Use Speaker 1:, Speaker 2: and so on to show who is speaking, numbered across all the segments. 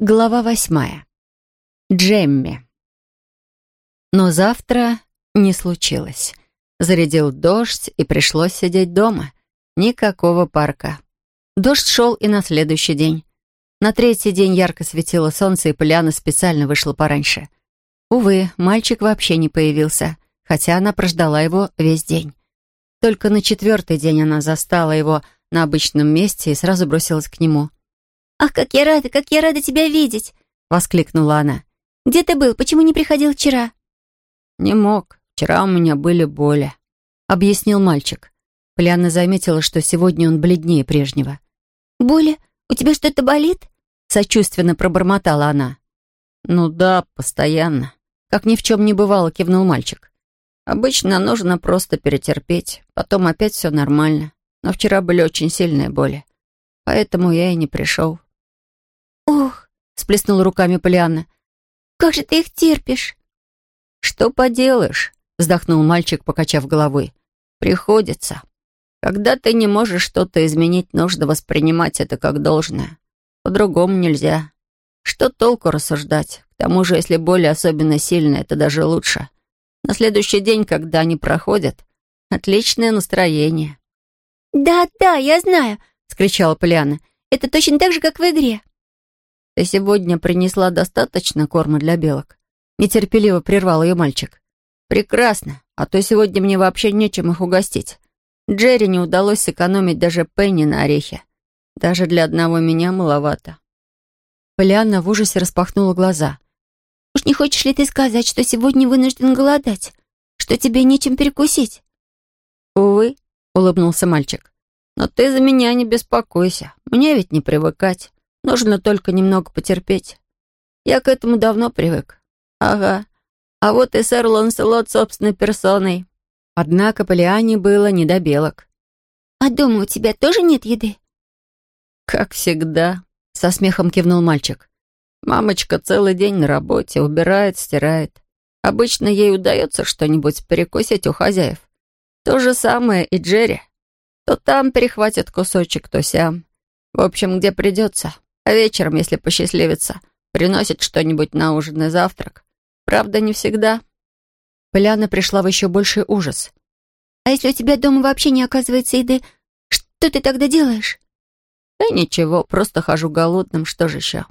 Speaker 1: Глава восьмая. Джемми. Но завтра не случилось. Зарядил дождь, и пришлось сидеть дома. Никакого парка. Дождь шел и на следующий день. На третий день ярко светило солнце, и Поляна специально вышла пораньше. Увы, мальчик вообще не появился, хотя она прождала его весь день. Только на четвертый день она застала его на обычном месте и сразу бросилась к нему.
Speaker 2: «Ах, как я рада, как я рада тебя видеть!» — воскликнула она. «Где ты был? Почему не приходил вчера?»
Speaker 1: «Не мог. Вчера у меня были боли», — объяснил мальчик. Полианна заметила, что сегодня он бледнее прежнего.
Speaker 2: «Боли? У тебя что-то болит?»
Speaker 1: — сочувственно пробормотала она. «Ну да, постоянно». Как ни в чем не бывало, кивнул мальчик. «Обычно нужно просто перетерпеть, потом опять все нормально. Но вчера были очень сильные боли, поэтому я и не пришел».
Speaker 2: «Ох!» — сплеснула руками Полианна. «Как же ты их терпишь?»
Speaker 1: «Что поделаешь?» — вздохнул мальчик, покачав головой. «Приходится. Когда ты не можешь что-то изменить, нужно воспринимать это как должное. По-другому нельзя. Что толку рассуждать? К тому же, если боль особенно сильная, это даже лучше. На следующий день, когда они проходят, отличное настроение».
Speaker 2: «Да-да, я знаю», — скричала Полиана. «Это точно так же, как в игре».
Speaker 1: «Ты сегодня принесла достаточно корма для белок?» Нетерпеливо прервал ее мальчик. «Прекрасно, а то сегодня мне вообще нечем их угостить. Джерри не удалось сэкономить даже пенни на орехе. Даже для одного меня маловато». Полианна в ужасе распахнула глаза.
Speaker 2: «Уж не хочешь ли ты сказать, что сегодня вынужден голодать? Что тебе нечем перекусить?»
Speaker 1: «Увы», — улыбнулся мальчик. «Но ты за меня не беспокойся. Мне ведь не привыкать. Нужно только немного потерпеть. Я к этому давно привык. Ага. А вот и сэр Ланселот собственной персоной. Однако Полиане было не до белок.
Speaker 2: «А дома у тебя тоже нет еды?»
Speaker 1: «Как всегда», — со смехом кивнул мальчик. «Мамочка целый день на работе, убирает, стирает. Обычно ей удается что-нибудь перекусить у хозяев. То же самое и Джерри. То там перехватит кусочек, то сям. В общем, где придется. А вечером, если посчастливится, приносит что-нибудь на ужин и завтрак. Правда, не всегда. Поляна пришла в еще больший ужас.
Speaker 2: «А если у тебя дома вообще не оказывается еды, что ты тогда делаешь?»
Speaker 1: «Да ничего, просто хожу голодным, что же еще?»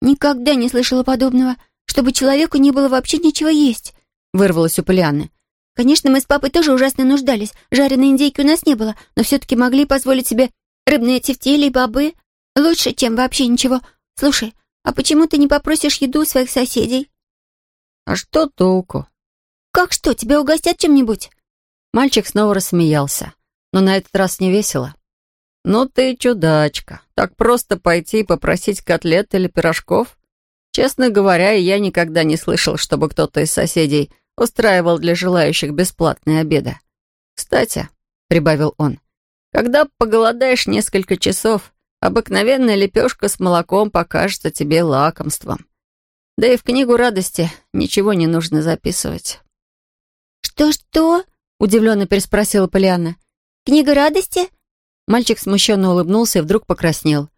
Speaker 2: «Никогда не слышала подобного, чтобы человеку не было вообще ничего есть», вырвалось у Полианы. «Конечно, мы с папой тоже ужасно нуждались. Жареной индейки у нас не было, но все-таки могли позволить себе рыбные тефтели и бобы. Лучше, чем вообще ничего. Слушай, а почему ты не попросишь еду у своих соседей?»
Speaker 1: «А что толку?»
Speaker 2: «Как что, тебя угостят чем-нибудь?»
Speaker 1: Мальчик снова рассмеялся, но на этот раз не весело. «Ну ты чудачка. Так просто пойти и попросить котлет или пирожков? Честно говоря, я никогда не слышал, чтобы кто-то из соседей устраивал для желающих бесплатные обеды. Кстати, — прибавил он, — когда поголодаешь несколько часов, Обыкновенная лепешка с молоком покажется тебе лакомством. Да и в книгу радости ничего не нужно записывать.
Speaker 2: «Что-что?» — удивленно переспросила Полианна. «Книга радости?»
Speaker 1: Мальчик смущенно улыбнулся и вдруг покраснел.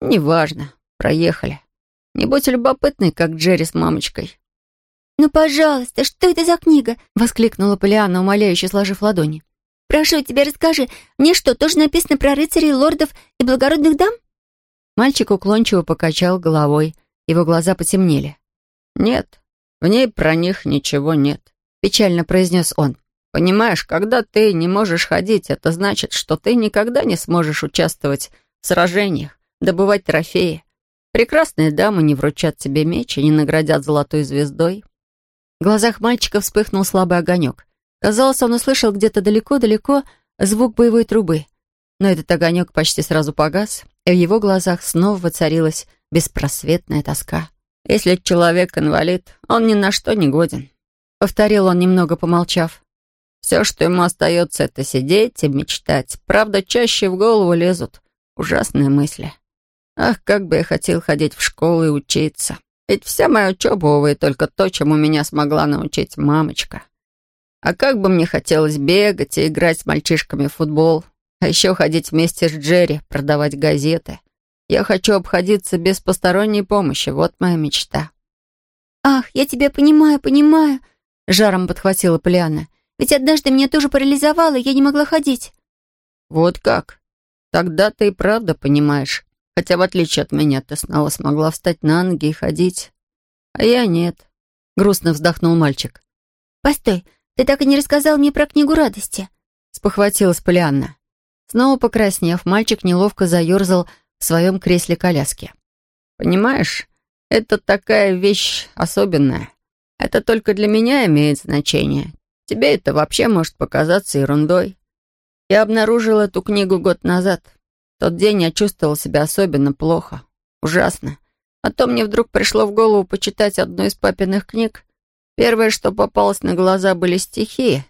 Speaker 1: «Неважно. Проехали. Не будь любопытной, как Джерри с мамочкой».
Speaker 2: «Ну, пожалуйста, что это за книга?»
Speaker 1: — воскликнула Полианна, умоляюще сложив ладони.
Speaker 2: Прошу тебя, расскажи, мне что, тоже написано про рыцарей, лордов и благородных дам?»
Speaker 1: Мальчик уклончиво покачал головой. Его глаза потемнели. «Нет, в ней про них ничего нет», — печально произнес он. «Понимаешь, когда ты не можешь ходить, это значит, что ты никогда не сможешь участвовать в сражениях, добывать трофеи. Прекрасные дамы не вручат тебе меч и не наградят золотой звездой». В глазах мальчика вспыхнул слабый огонек. Казалось, он услышал где-то далеко-далеко звук боевой трубы. Но этот огонек почти сразу погас, и в его глазах снова воцарилась беспросветная тоска. «Если человек инвалид, он ни на что не годен», — повторил он, немного помолчав. «Все, что ему остается, это сидеть и мечтать. Правда, чаще в голову лезут ужасные мысли. Ах, как бы я хотел ходить в школу и учиться. Ведь вся моя учеба, увы, только то, чему меня смогла научить мамочка. А как бы мне хотелось бегать и играть с мальчишками в футбол, а еще ходить вместе с Джерри, продавать газеты. Я хочу обходиться без посторонней помощи. Вот моя мечта».
Speaker 2: «Ах, я тебя понимаю, понимаю», — жаром подхватила Полиана. «Ведь однажды меня тоже парализовало, я не могла ходить».
Speaker 1: «Вот как? Тогда ты и правда понимаешь. Хотя, в отличие от меня, ты снова смогла встать на ноги и ходить. А я нет», — грустно вздохнул мальчик.
Speaker 2: «Постой, ты так и не рассказал мне про книгу радости», —
Speaker 1: спохватилась Полианна. Снова покраснев, мальчик неловко заерзал в своем кресле коляски. «Понимаешь, это такая вещь особенная. Это только для меня имеет значение. Тебе это вообще может показаться ерундой. Я обнаружил эту книгу год назад. В тот день я чувствовал себя особенно плохо. Ужасно. А то мне вдруг пришло в голову почитать одну из папиных книг. Первое, что попалось на глаза, были стихи.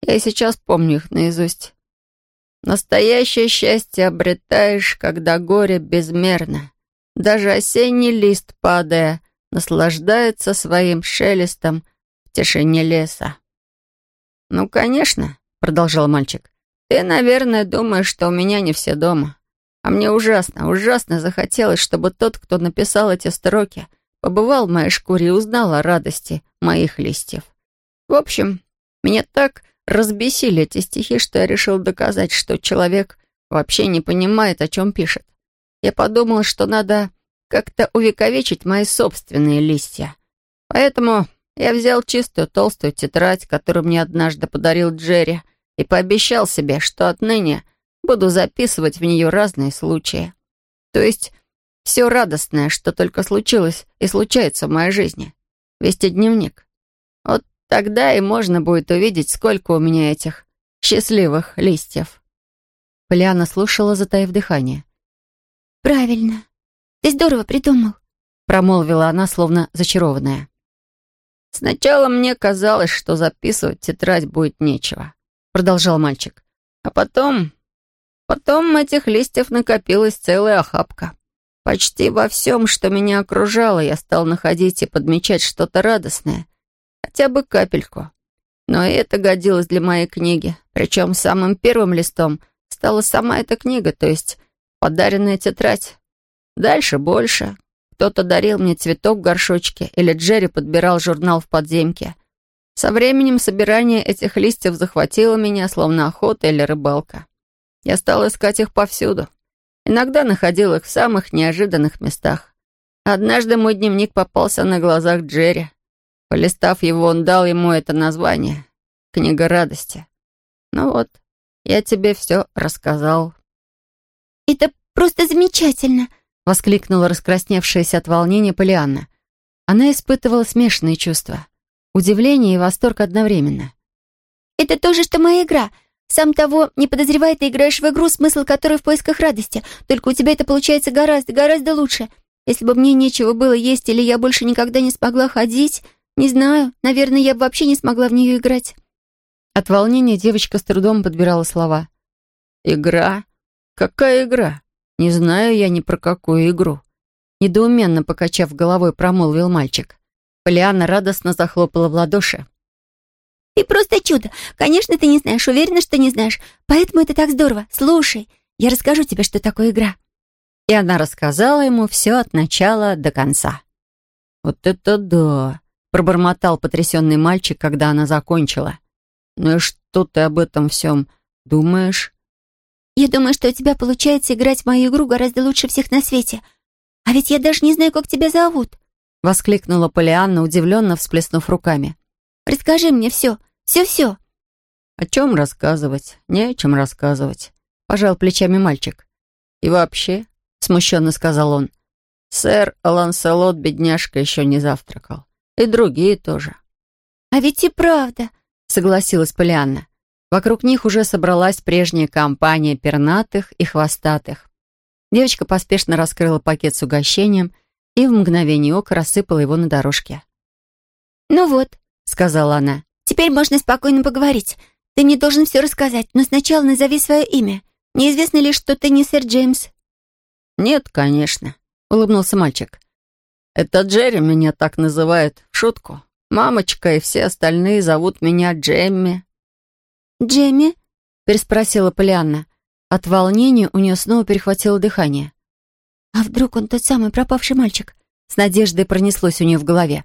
Speaker 1: Я и сейчас помню их наизусть. Настоящее счастье обретаешь, когда горе безмерно. Даже осенний лист, падая, наслаждается своим шелестом в тишине леса. «Ну, конечно», — продолжал мальчик, — «ты, наверное, думаешь, что у меня не все дома. А мне ужасно, ужасно захотелось, чтобы тот, кто написал эти строки, побывал в моей шкуре и узнал о радости моих листьев. В общем, меня так разбесили эти стихи, что я решил доказать, что человек вообще не понимает, о чем пишет. Я подумал, что надо как-то увековечить мои собственные листья. Поэтому я взял чистую толстую тетрадь, которую мне однажды подарил Джерри, и пообещал себе, что отныне буду записывать в нее разные случаи. То есть все радостное, что только случилось и случается в моей жизни. Вести дневник. Вот тогда и можно будет увидеть, сколько у меня этих счастливых листьев. Полиана слушала, затаив дыхание.
Speaker 2: «Правильно. Ты здорово придумал», — промолвила
Speaker 1: она, словно зачарованная. «Сначала мне казалось, что записывать тетрадь будет нечего», — продолжал мальчик. «А потом... Потом этих листьев накопилась целая охапка. Почти во всем, что меня окружало, я стал находить и подмечать что-то радостное, хотя бы капельку. Но и это годилось для моей книги, причем самым первым листом стала сама эта книга, то есть подаренная тетрадь. Дальше больше. Кто-то дарил мне цветок в горшочке, или Джерри подбирал журнал в подземке. Со временем собирание этих листьев захватило меня, словно охота или рыбалка. Я стал искать их повсюду. Иногда находил их в самых неожиданных местах. Однажды мой дневник попался на глазах Джерри. Полистав его, он дал ему это название — «Книга радости». Ну вот, я тебе все рассказал.
Speaker 2: «Это просто замечательно!»
Speaker 1: — воскликнула раскрасневшаяся от волнения Полианна. Она испытывала смешанные чувства. Удивление и восторг одновременно.
Speaker 2: «Это то же, что моя игра. Сам того, не подозревая, ты играешь в игру, смысл которой в поисках радости. Только у тебя это получается гораздо, гораздо лучше. Если бы мне нечего было есть или я больше никогда не смогла ходить, не знаю, наверное, я бы вообще не смогла в нее играть».
Speaker 1: От волнения девочка с трудом подбирала слова. «Игра? Какая игра? Не знаю я ни про какую игру. Недоуменно покачав головой, промолвил мальчик. Полиана радостно захлопала в ладоши.
Speaker 2: «Ты просто чудо! Конечно, ты не знаешь, уверена, что не знаешь. Поэтому это так здорово. Слушай, я расскажу тебе, что такое игра».
Speaker 1: И она рассказала ему все от начала до конца. «Вот это да!» — пробормотал потрясенный мальчик, когда она закончила. «Ну и что ты об этом всем думаешь?»
Speaker 2: Я думаю, что у тебя получается играть в мою игру гораздо лучше всех на свете. А ведь я даже не знаю, как тебя зовут!»
Speaker 1: Воскликнула Полианна, удивленно всплеснув руками.
Speaker 2: «Расскажи мне все, все-все!»
Speaker 1: «О чем рассказывать? Не о чем рассказывать», — пожал плечами мальчик. «И вообще», — смущенно сказал он, — «сэр Ланселот, бедняжка, еще не завтракал. И другие тоже».
Speaker 2: «А ведь и правда», — согласилась Полианна.
Speaker 1: Вокруг них уже собралась прежняя компания пернатых и хвостатых. Девочка поспешно раскрыла пакет с угощением и в мгновение ока рассыпала его на дорожке.
Speaker 2: «Ну вот», —
Speaker 1: сказала она, —
Speaker 2: «теперь можно спокойно поговорить. Ты мне должен все рассказать, но сначала назови свое имя. Неизвестно ли, что ты не сэр Джеймс?»
Speaker 1: «Нет, конечно», — улыбнулся мальчик. «Это Джерри меня так называет в шутку. Мамочка и все остальные зовут меня Джемми».
Speaker 2: «Джемми?»
Speaker 1: — переспросила Полианна. От волнения у нее снова перехватило дыхание.
Speaker 2: «А вдруг он тот самый пропавший мальчик?»
Speaker 1: С надеждой пронеслось у нее в голове.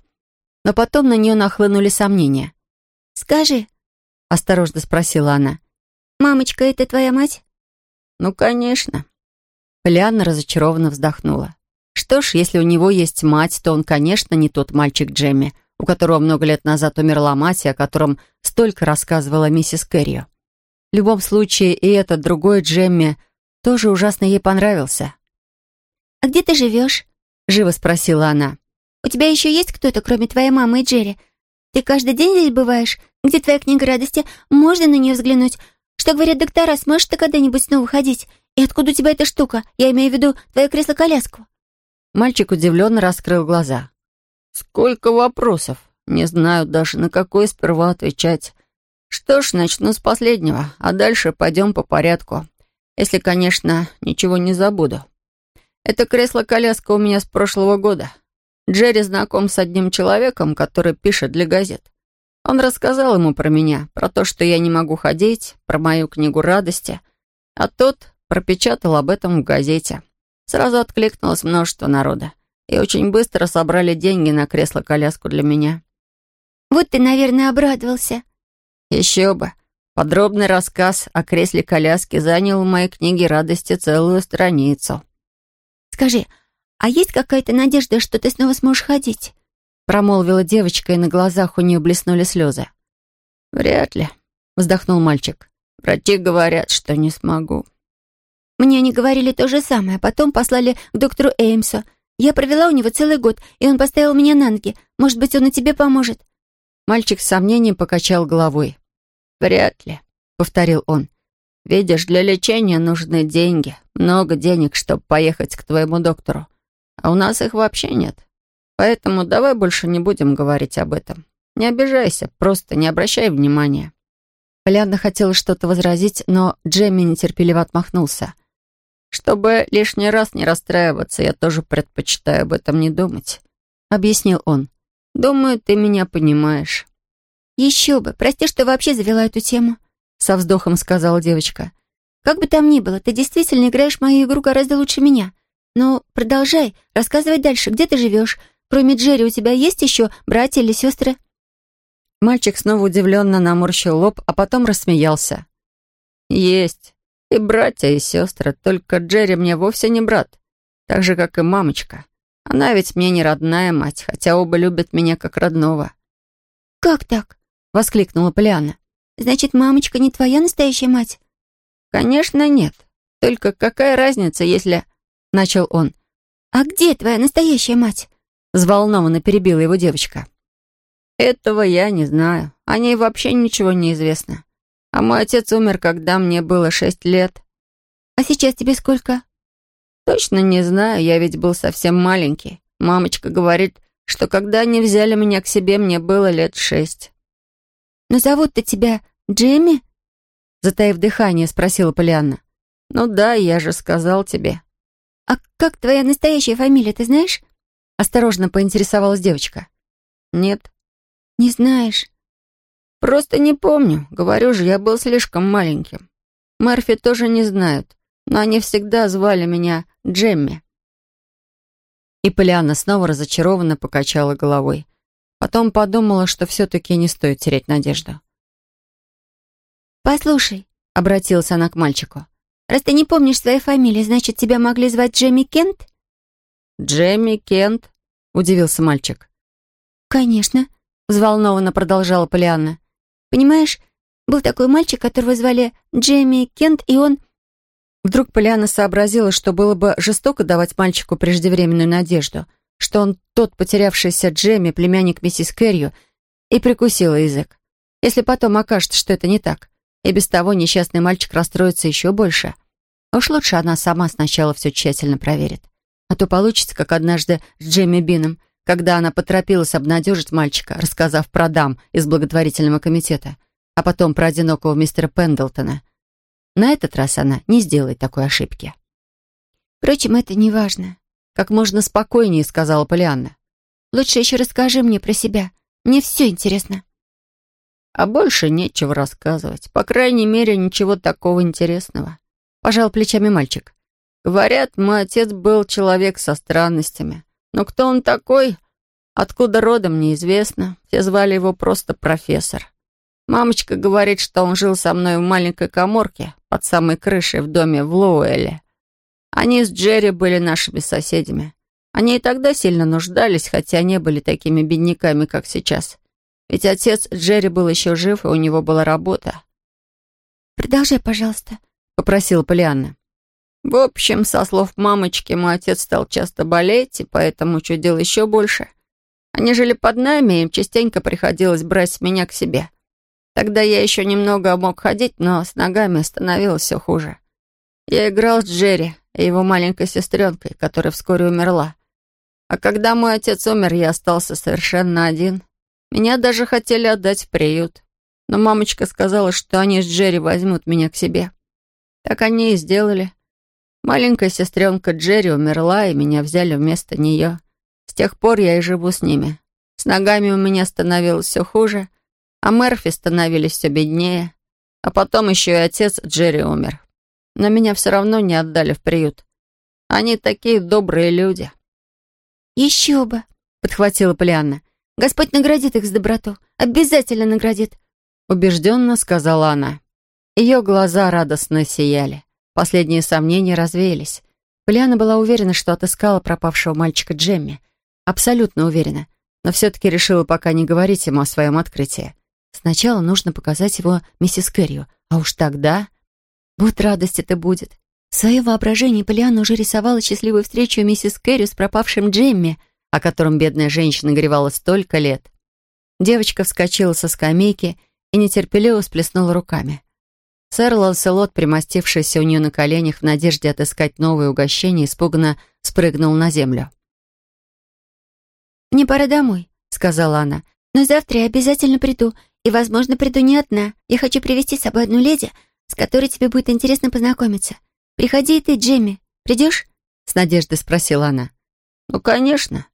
Speaker 1: Но потом на нее нахлынули сомнения.
Speaker 2: «Скажи», —
Speaker 1: осторожно спросила она.
Speaker 2: «Мамочка, это твоя мать?»
Speaker 1: «Ну, конечно». Полианна разочарованно вздохнула. Что ж, если у него есть мать, то он, конечно, не тот мальчик Джемми, у которого много лет назад умерла мать, и о котором столько рассказывала миссис Кэррио. В любом случае, и этот другой Джемми тоже ужасно ей понравился.
Speaker 2: «А где ты живешь?» — живо спросила она. «У тебя еще есть кто-то, кроме твоей мамы и Джерри? Ты каждый день здесь бываешь? Где твоя книга радости? Можно на нее взглянуть? Что говорят доктора, сможешь ты когда-нибудь снова ходить? И откуда у тебя эта штука? Я имею в виду твое кресло-коляску».
Speaker 1: Мальчик удивленно раскрыл глаза. «Сколько вопросов! Не знаю даже, на какой сперва отвечать. Что ж, начну с последнего, а дальше пойдем по порядку. Если, конечно, ничего не забуду. Это кресло-коляска у меня с прошлого года. Джерри знаком с одним человеком, который пишет для газет. Он рассказал ему про меня, про то, что я не могу ходить, про мою книгу радости, а тот пропечатал об этом в газете. Сразу откликнулось множество народа, и очень быстро собрали деньги на кресло-коляску для меня.
Speaker 2: «Вот ты, наверное, обрадовался».
Speaker 1: «Еще бы. Подробный рассказ о кресле-коляске занял в моей книге радости целую страницу».
Speaker 2: «Скажи, а есть какая-то надежда, что ты снова сможешь ходить?»
Speaker 1: Промолвила девочка, и на глазах у нее блеснули слезы. «Вряд ли», — вздохнул мальчик. «Врачи говорят, что не смогу».
Speaker 2: «Мне они говорили то же самое, а потом послали к доктору Эймсу. Я провела у него целый год, и он поставил меня на ноги. Может быть, он и тебе поможет?»
Speaker 1: Мальчик с сомнением покачал головой. «Вряд ли», — повторил он. «Видишь, для лечения нужны деньги. Много денег, чтобы поехать к твоему доктору. А у нас их вообще нет. Поэтому давай больше не будем говорить об этом. Не обижайся, просто не обращай внимания». Полианна хотела что-то возразить, но Джемми нетерпеливо отмахнулся. «Чтобы лишний раз не расстраиваться, я тоже предпочитаю об этом не думать», — объяснил он. «Думаю, ты меня понимаешь».
Speaker 2: «Еще бы! Прости, что вообще завела эту тему», — со вздохом сказала девочка. «Как бы там ни было, ты действительно играешь мою игру гораздо лучше меня. Но продолжай, рассказывай дальше, где ты живешь. Кроме Джерри, у тебя есть еще братья или сестры?»
Speaker 1: Мальчик снова удивленно наморщил лоб, а потом рассмеялся. «Есть. И братья, и сестры. Только Джерри мне вовсе не брат. Так же, как и мамочка. Она ведь мне не родная мать, хотя оба любят меня как родного».
Speaker 2: «Как так?»
Speaker 1: — воскликнула Полиана.
Speaker 2: «Значит, мамочка не твоя настоящая мать?»
Speaker 1: «Конечно, нет. Только какая разница, если...» — начал он.
Speaker 2: «А где твоя настоящая мать?» — взволнованно перебила его девочка.
Speaker 1: «Этого я не знаю. О ней вообще ничего не известно. А мой отец умер, когда мне было шесть лет».
Speaker 2: «А сейчас тебе сколько?»
Speaker 1: «Точно не знаю, я ведь был совсем маленький. Мамочка говорит, что когда они взяли меня к себе, мне было лет шесть».
Speaker 2: «Но зовут-то тебя Джимми?»
Speaker 1: Затаив дыхание, спросила Полианна. «Ну да, я же сказал тебе».
Speaker 2: «А как твоя настоящая фамилия, ты знаешь?»
Speaker 1: Осторожно поинтересовалась девочка. «Нет».
Speaker 2: «Не знаешь?»
Speaker 1: «Просто не помню. Говорю же, я был слишком маленьким. Мерфи тоже не знают, но они всегда звали меня Джемми». И Полианна снова разочарованно покачала головой. Потом подумала, что все-таки не стоит терять надежду.
Speaker 2: «Послушай», — обратилась она к мальчику, «раз ты не помнишь своей фамилии, значит, тебя могли звать Джемми Кент?»
Speaker 1: «Джемми Кент?» — удивился мальчик.
Speaker 2: «Конечно», — взволнованно продолжала Полианна. «Понимаешь, был такой мальчик, которого звали Джемми Кент, и он...»
Speaker 1: Вдруг Полианна сообразила, что было бы жестоко давать мальчику преждевременную надежду, что он тот потерявшийся Джемми, племянник миссис Кэррию, и прикусила язык. Если потом окажется, что это не так, и без того несчастный мальчик расстроится еще больше. Уж лучше она сама сначала все тщательно проверит. А то получится, как однажды с Джемми Бином, когда она поторопилась обнадежить мальчика, рассказав про дам из благотворительного комитета, а потом про одинокого мистера Пендлтона. На этот раз она не сделает такой ошибки.
Speaker 2: «Впрочем, это не важно», — как можно спокойнее сказала Полианна. «Лучше еще расскажи мне про себя. Мне все интересно».
Speaker 1: А больше нечего рассказывать. По крайней мере, ничего такого интересного. Пожал плечами мальчик. Говорят, мой отец был человек со странностями. Но кто он такой, откуда родом, неизвестно. Все звали его просто профессор. Мамочка говорит, что он жил со мной в маленькой коморке под самой крышей в доме в Лоуэлле. Они с Джерри были нашими соседями. Они и тогда сильно нуждались, хотя не были такими бедняками, как сейчас. Ведь отец Джерри был еще жив, и у него была работа.
Speaker 2: «Продолжай, пожалуйста», —
Speaker 1: попросила Полианна. В общем, со слов мамочки, мой отец стал часто болеть, и поэтому чудил еще больше. Они жили под нами, и им частенько приходилось брать меня к себе. Тогда я еще немного мог ходить, но с ногами становилось все хуже. Я играл с Джерри и его маленькой сестренкой, которая вскоре умерла. А когда мой отец умер, я остался совершенно один. Меня даже хотели отдать в приют. Но мамочка сказала, что они с Джерри возьмут меня к себе. Так они и сделали. Маленькая сестренка Джерри умерла, и меня взяли вместо нее. С тех пор я и живу с ними. С ногами у меня становилось все хуже, а Мерфи становились все беднее. А потом еще и отец Джерри умер. Но меня все равно не отдали в приют. Они такие добрые люди.
Speaker 2: «Еще бы!» — подхватила Полианна. «Господь наградит их с доброту. Обязательно наградит!»
Speaker 1: Убежденно сказала она. Ее глаза радостно сияли. Последние сомнения развеялись. Полиана была уверена, что отыскала пропавшего мальчика Джемми. Абсолютно уверена. Но все-таки решила пока не говорить ему о своем открытии. Сначала нужно показать его миссис Кэррию, а уж тогда... Вот радость это будет. В своем воображении Полиана уже рисовала счастливую встречу миссис Кэрри с пропавшим Джемми, о котором бедная женщина горевала столько лет. Девочка вскочила со скамейки и нетерпеливо сплеснула руками. Сэр Ланселот, примостившийся у нее на коленях в надежде отыскать новое угощение, испуганно спрыгнул на землю.
Speaker 2: «Мне пора домой», — сказала она. «Но завтра я обязательно приду, и, возможно, приду не одна. Я хочу привести с собой одну леди, с которой тебе будет интересно познакомиться. Приходи и ты, Джимми. Придешь?»
Speaker 1: — с надеждой спросила она. «Ну, конечно.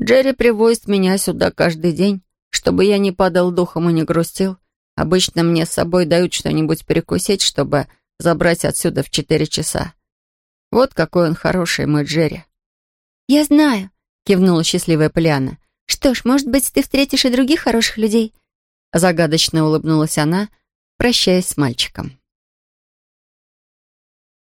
Speaker 1: Джерри привозит меня сюда каждый день, чтобы я не падал духом и не грустил. Обычно мне с собой дают что-нибудь перекусить, чтобы забрать отсюда в четыре часа. Вот какой он хороший, мой Джерри».
Speaker 2: «Я знаю», — кивнула счастливая Полиана. «Что ж, может быть, ты встретишь и других хороших людей?»
Speaker 1: Загадочно улыбнулась она, прощаясь с мальчиком.